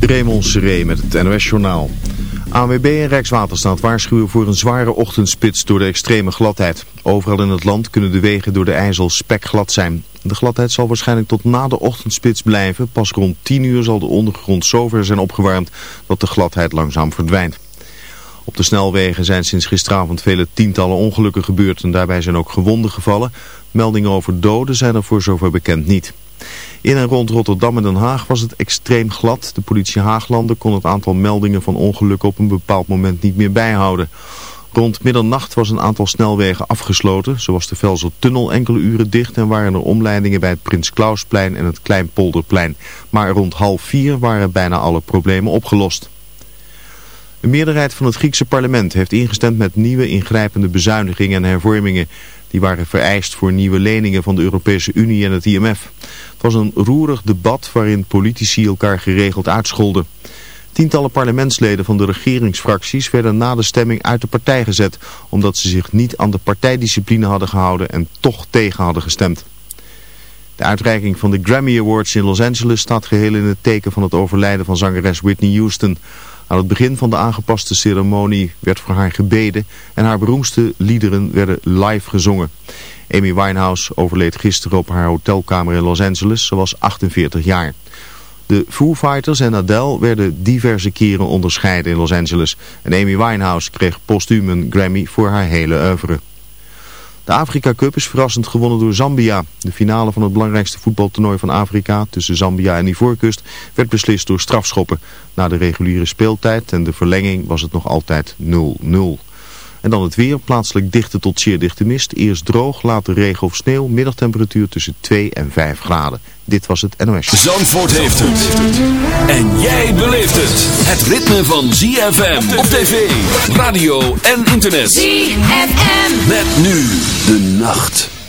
Raymond Seré met het NOS-journaal. ANWB en Rijkswaterstaat waarschuwen voor een zware ochtendspits door de extreme gladheid. Overal in het land kunnen de wegen door de IJssel spekglad zijn. De gladheid zal waarschijnlijk tot na de ochtendspits blijven. Pas rond 10 uur zal de ondergrond zover zijn opgewarmd dat de gladheid langzaam verdwijnt. Op de snelwegen zijn sinds gisteravond vele tientallen ongelukken gebeurd en daarbij zijn ook gewonden gevallen. Meldingen over doden zijn er voor zover bekend niet. In en rond Rotterdam en Den Haag was het extreem glad. De politie Haaglanden kon het aantal meldingen van ongelukken op een bepaald moment niet meer bijhouden. Rond middernacht was een aantal snelwegen afgesloten. Zo was de Velsertunnel enkele uren dicht en waren er omleidingen bij het Prins Klausplein en het Kleinpolderplein. Maar rond half vier waren bijna alle problemen opgelost. Een meerderheid van het Griekse parlement heeft ingestemd met nieuwe ingrijpende bezuinigingen en hervormingen. Die waren vereist voor nieuwe leningen van de Europese Unie en het IMF. Het was een roerig debat waarin politici elkaar geregeld uitscholden. Tientallen parlementsleden van de regeringsfracties werden na de stemming uit de partij gezet... omdat ze zich niet aan de partijdiscipline hadden gehouden en toch tegen hadden gestemd. De uitreiking van de Grammy Awards in Los Angeles staat geheel in het teken van het overlijden van zangeres Whitney Houston... Aan het begin van de aangepaste ceremonie werd voor haar gebeden en haar beroemdste liederen werden live gezongen. Amy Winehouse overleed gisteren op haar hotelkamer in Los Angeles. Ze was 48 jaar. De Foo Fighters en Adele werden diverse keren onderscheiden in Los Angeles. En Amy Winehouse kreeg postuum een Grammy voor haar hele oeuvre. De Afrika Cup is verrassend gewonnen door Zambia. De finale van het belangrijkste voetbaltoernooi van Afrika tussen Zambia en Ivoorkust werd beslist door strafschoppen. Na de reguliere speeltijd en de verlenging was het nog altijd 0-0. En dan het weer, plaatselijk dichte tot zeer dichte mist. Eerst droog, later regen of sneeuw, middagtemperatuur tussen 2 en 5 graden. Dit was het NOS. Zandvoort heeft het. En jij beleeft het. Het ritme van ZFM op tv, radio en internet. ZFM. Met nu de nacht.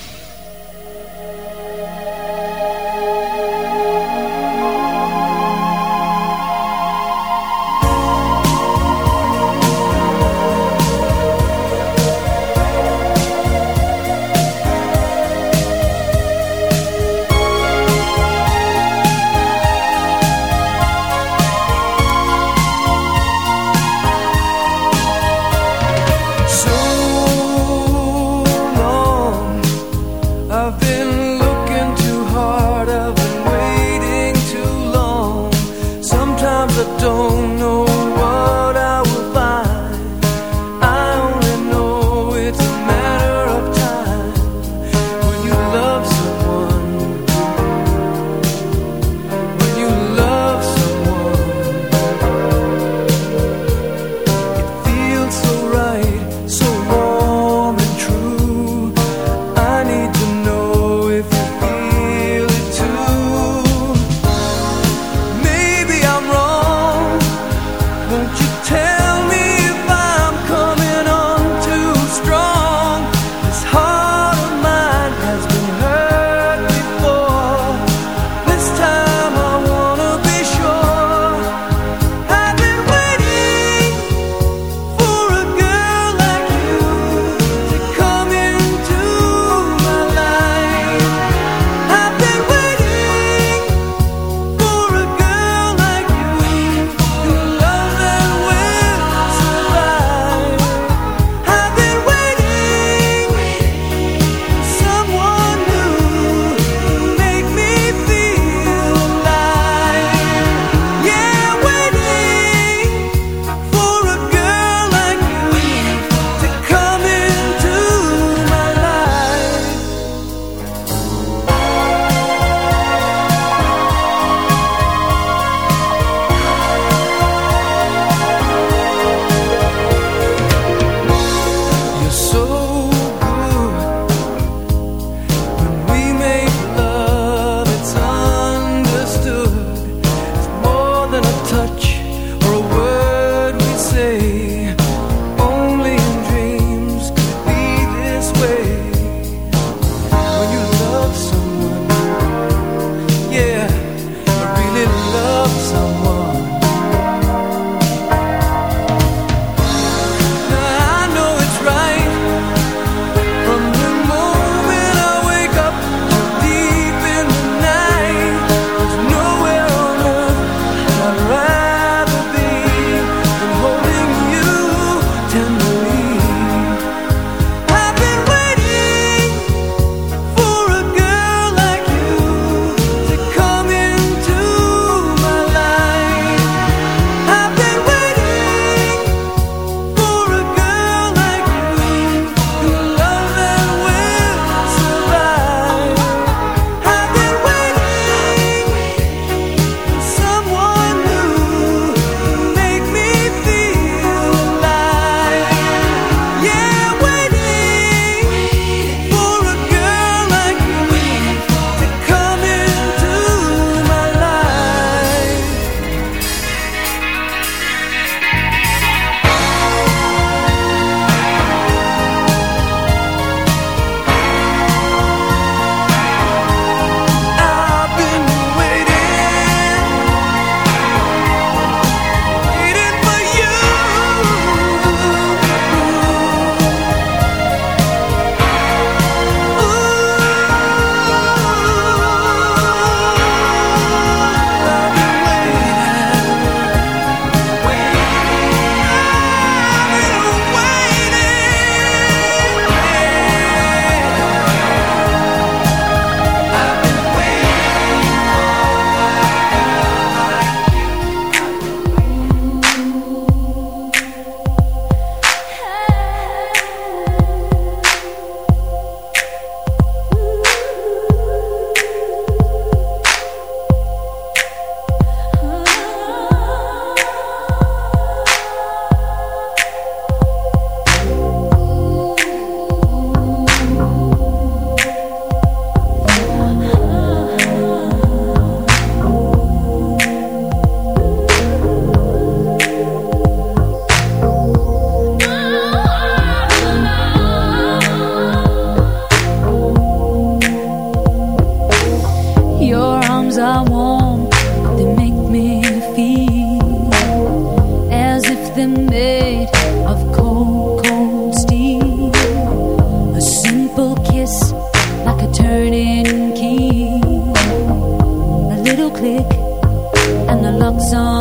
locks on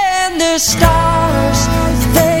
Even the stars, they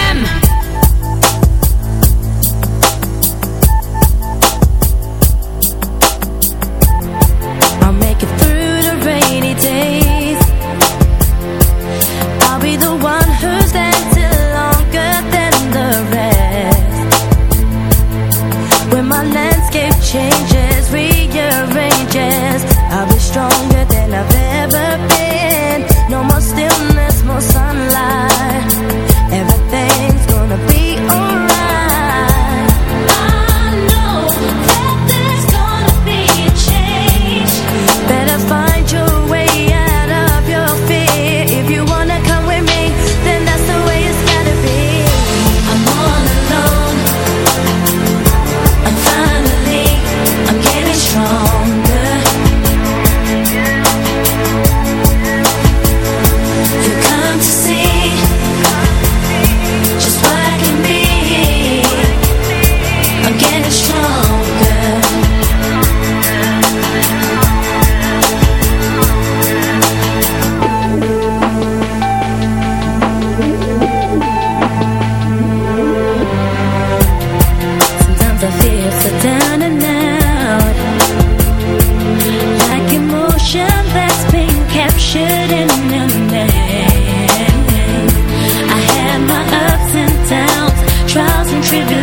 feel good.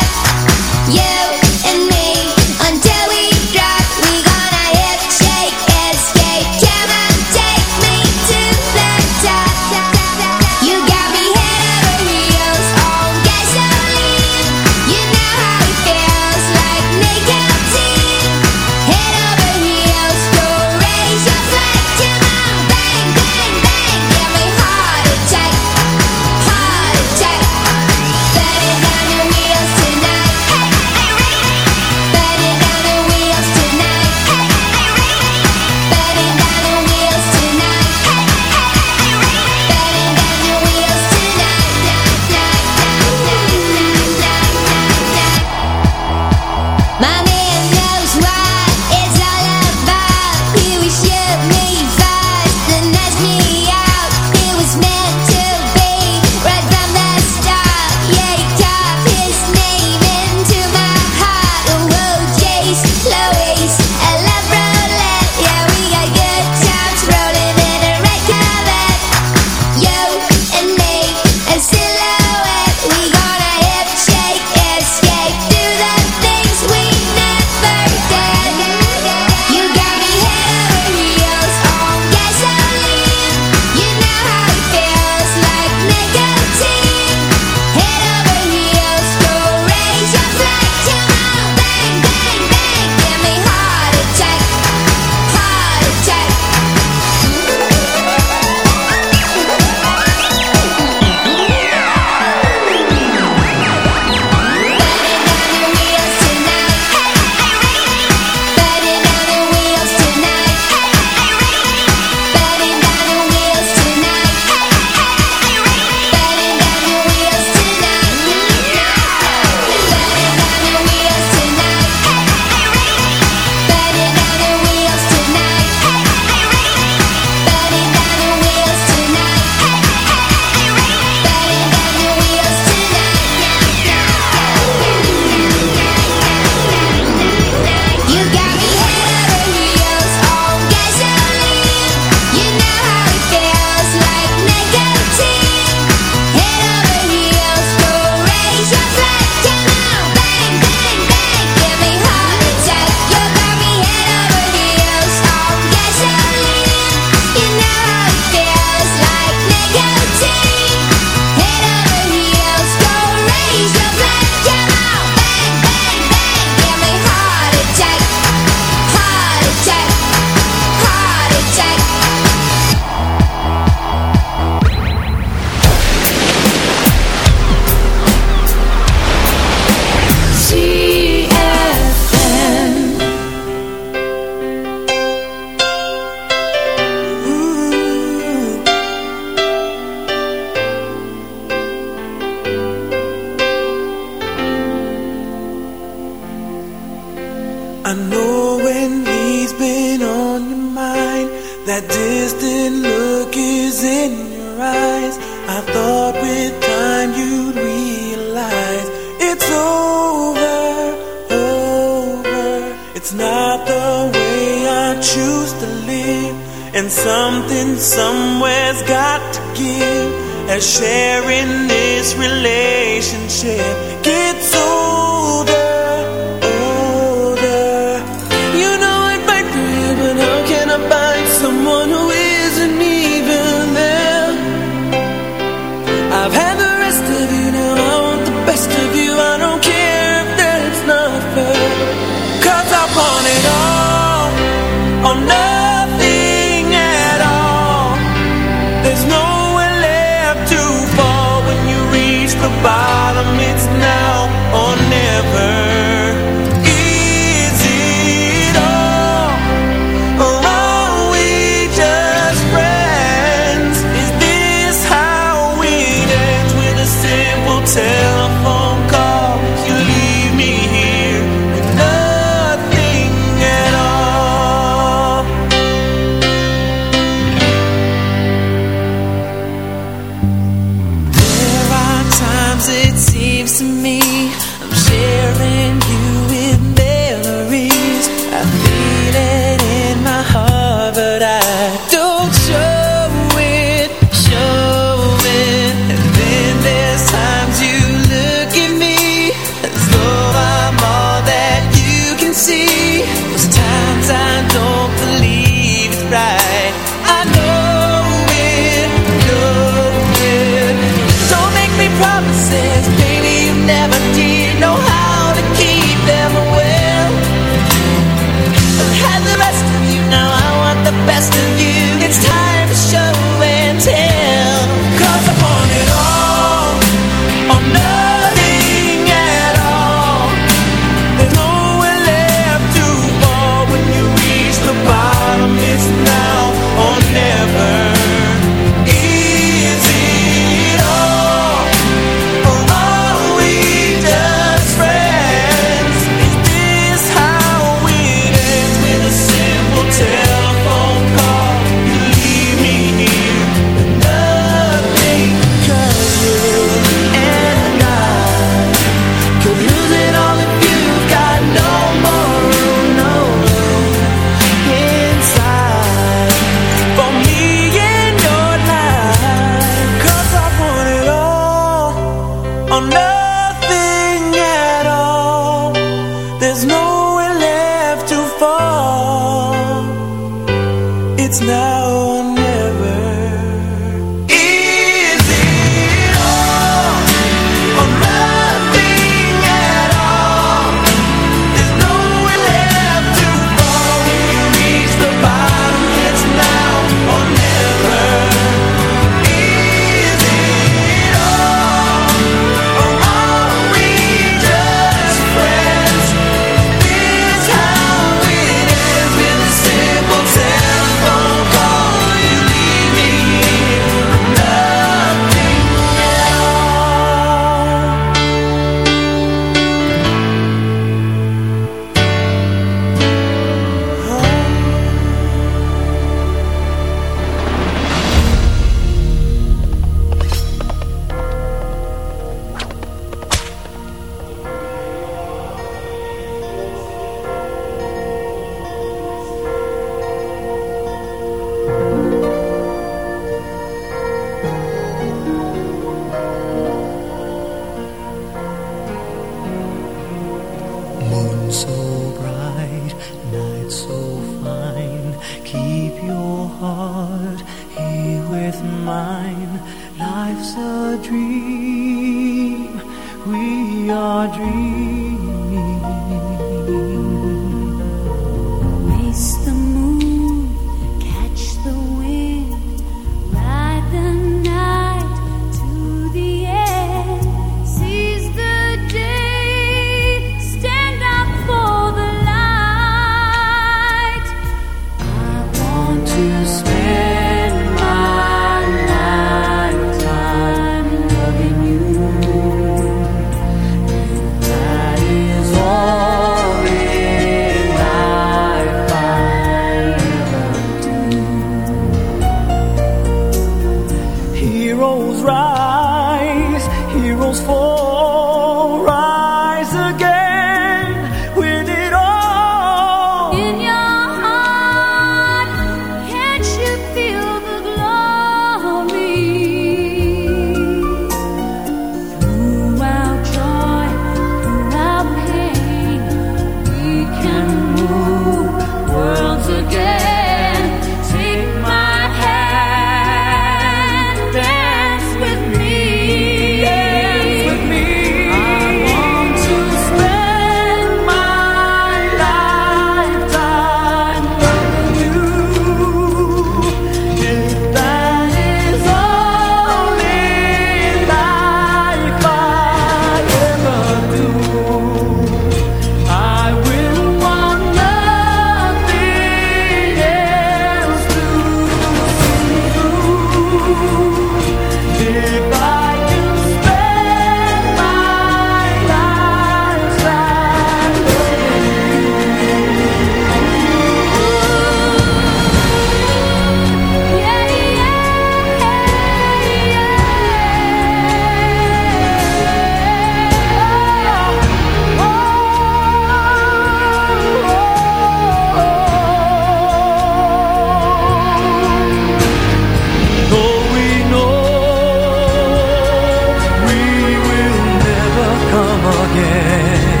耶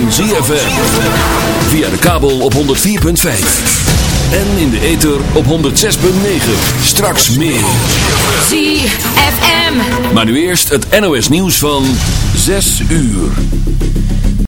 van ZFM. Via de kabel op 104.5. En in de ether op 106.9. Straks meer. ZFM. Maar nu eerst het NOS nieuws van 6 uur.